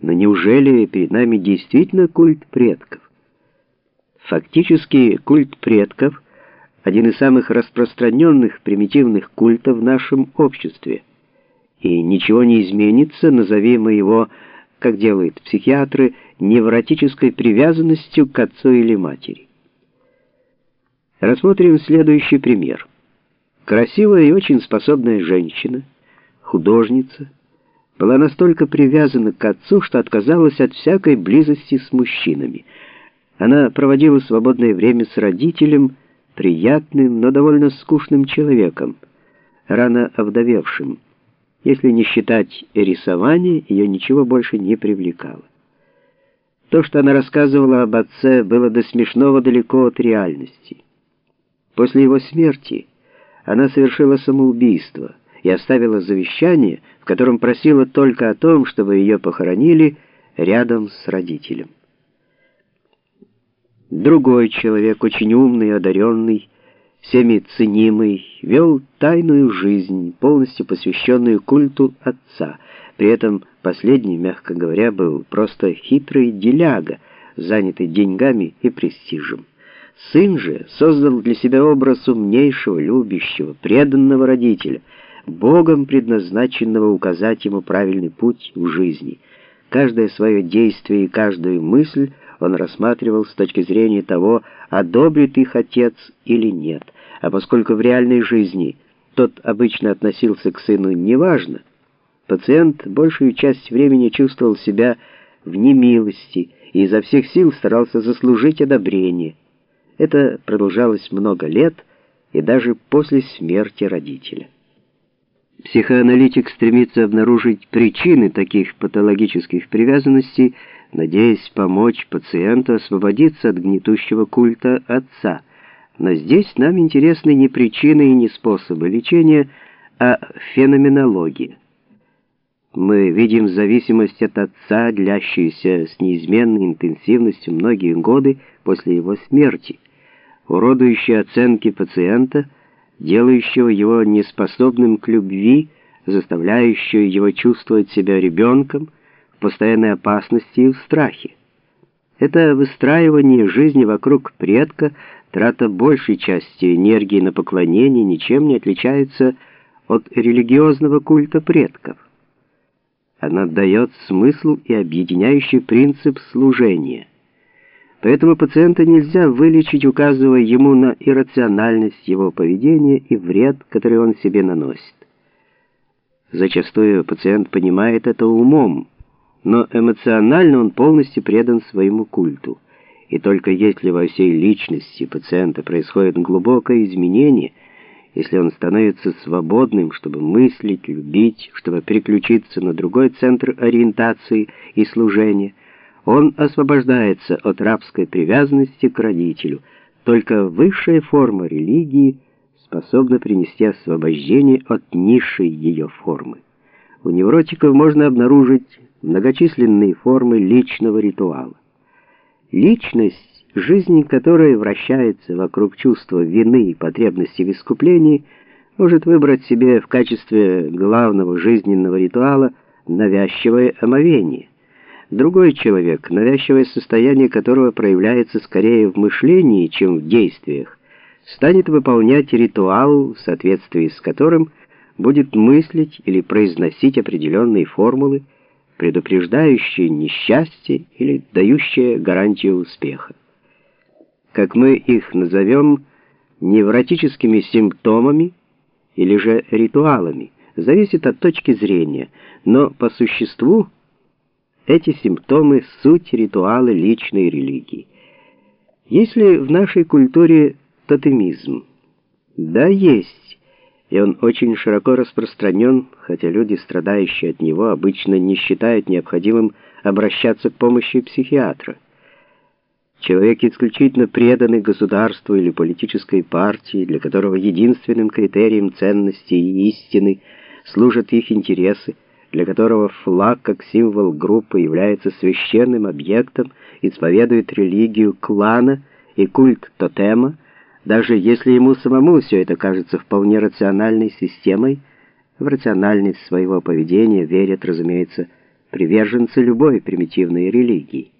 Но неужели перед нами действительно культ предков? Фактически культ предков – один из самых распространенных примитивных культов в нашем обществе. И ничего не изменится, назови мы его, как делают психиатры, невротической привязанностью к отцу или матери. Рассмотрим следующий пример. Красивая и очень способная женщина, художница, была настолько привязана к отцу, что отказалась от всякой близости с мужчинами – она проводила свободное время с родителем, приятным, но довольно скучным человеком, рано овдовевшим. Если не считать рисование, ее ничего больше не привлекало. То, что она рассказывала об отце, было до смешного далеко от реальности. После его смерти она совершила самоубийство и оставила завещание, в котором просила только о том, чтобы ее похоронили рядом с родителем. Другой человек, очень умный, одаренный, всеми ценимый, вел тайную жизнь, полностью посвященную культу отца. При этом последний, мягко говоря, был просто хитрый деляга, занятый деньгами и престижем. Сын же создал для себя образ умнейшего, любящего, преданного родителя, Богом предназначенного указать ему правильный путь в жизни. Каждое свое действие и каждую мысль он рассматривал с точки зрения того, одобрит их отец или нет. А поскольку в реальной жизни тот обычно относился к сыну неважно, пациент большую часть времени чувствовал себя в немилости и изо всех сил старался заслужить одобрение. Это продолжалось много лет и даже после смерти родителя. Психоаналитик стремится обнаружить причины таких патологических привязанностей, надеясь помочь пациенту освободиться от гнетущего культа отца. Но здесь нам интересны не причины и не способы лечения, а феноменология. Мы видим зависимость от отца, длящуюся с неизменной интенсивностью многие годы после его смерти, уродующие оценки пациента, делающего его неспособным к любви, заставляющую его чувствовать себя ребенком, постоянной опасности и в страхе. Это выстраивание жизни вокруг предка, трата большей части энергии на поклонение ничем не отличается от религиозного культа предков. Она дает смысл и объединяющий принцип служения. Поэтому пациента нельзя вылечить, указывая ему на иррациональность его поведения и вред, который он себе наносит. Зачастую пациент понимает это умом, но эмоционально он полностью предан своему культу. И только если во всей личности пациента происходит глубокое изменение, если он становится свободным, чтобы мыслить, любить, чтобы переключиться на другой центр ориентации и служения, он освобождается от рабской привязанности к родителю. Только высшая форма религии способна принести освобождение от низшей ее формы. У невротиков можно обнаружить многочисленные формы личного ритуала. Личность, жизнь которой вращается вокруг чувства вины и потребности в искуплении, может выбрать себе в качестве главного жизненного ритуала навязчивое омовение. Другой человек, навязчивое состояние которого проявляется скорее в мышлении, чем в действиях, станет выполнять ритуал, в соответствии с которым будет мыслить или произносить определенные формулы, предупреждающие несчастье или дающие гарантию успеха. Как мы их назовем, невротическими симптомами или же ритуалами, зависит от точки зрения, но по существу эти симптомы — суть ритуалы личной религии. Если в нашей культуре тотемизм? Да, есть и он очень широко распространен, хотя люди, страдающие от него, обычно не считают необходимым обращаться к помощи психиатра. Человек, исключительно преданный государству или политической партии, для которого единственным критерием ценности и истины служат их интересы, для которого флаг как символ группы является священным объектом, исповедует религию клана и культ тотема, даже если ему самому все это кажется вполне рациональной системой, в рациональность своего поведения верят, разумеется, приверженцы любой примитивной религии.